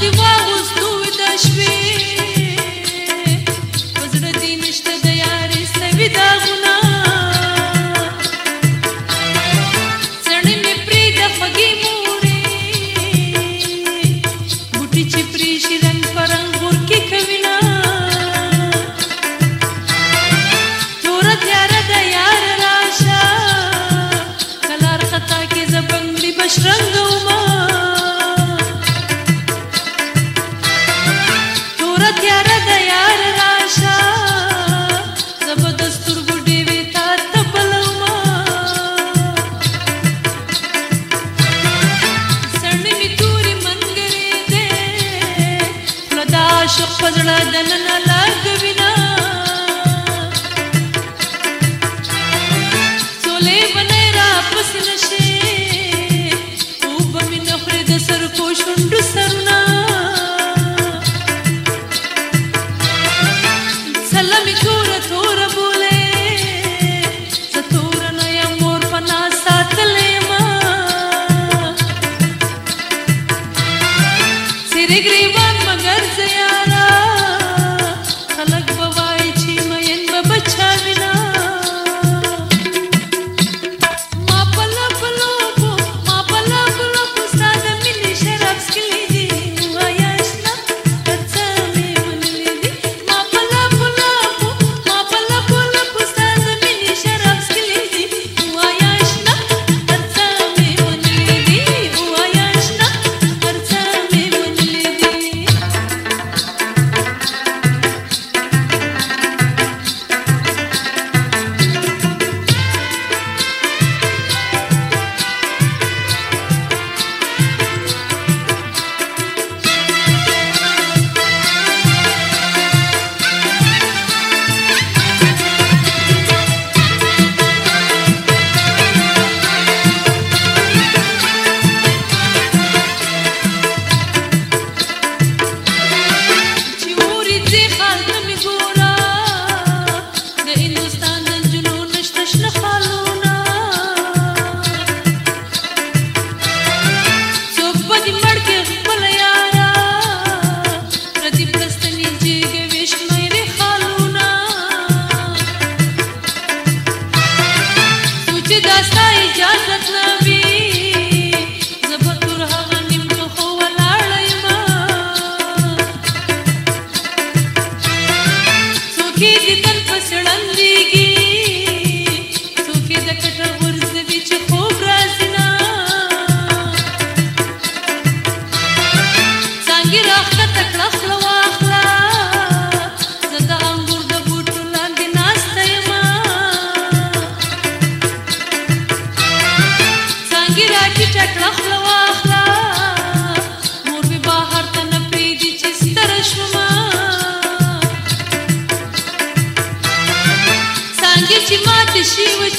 de.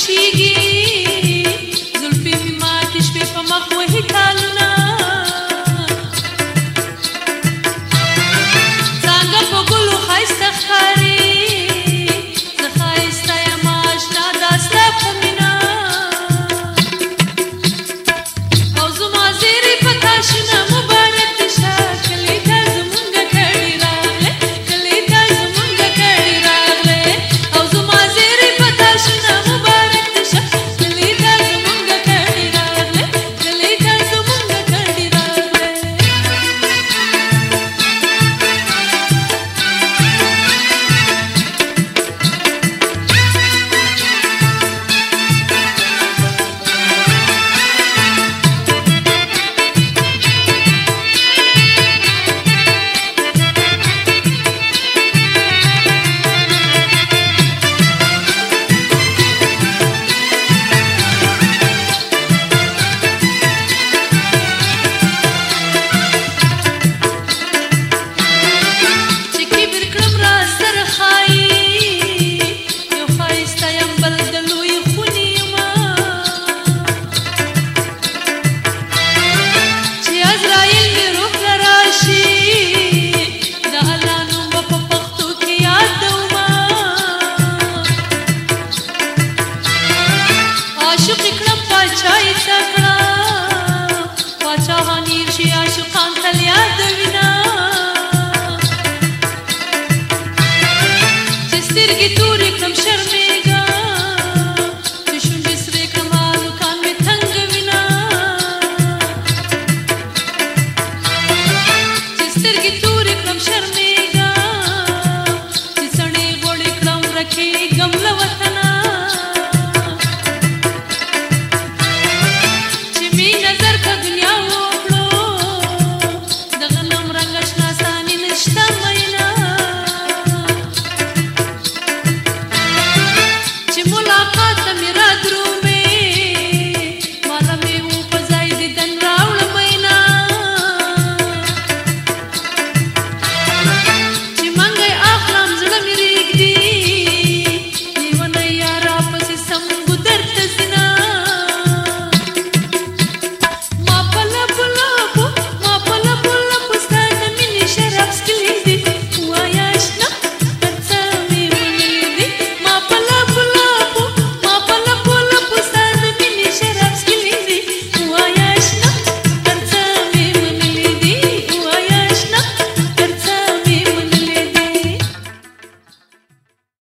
she gets. Сергей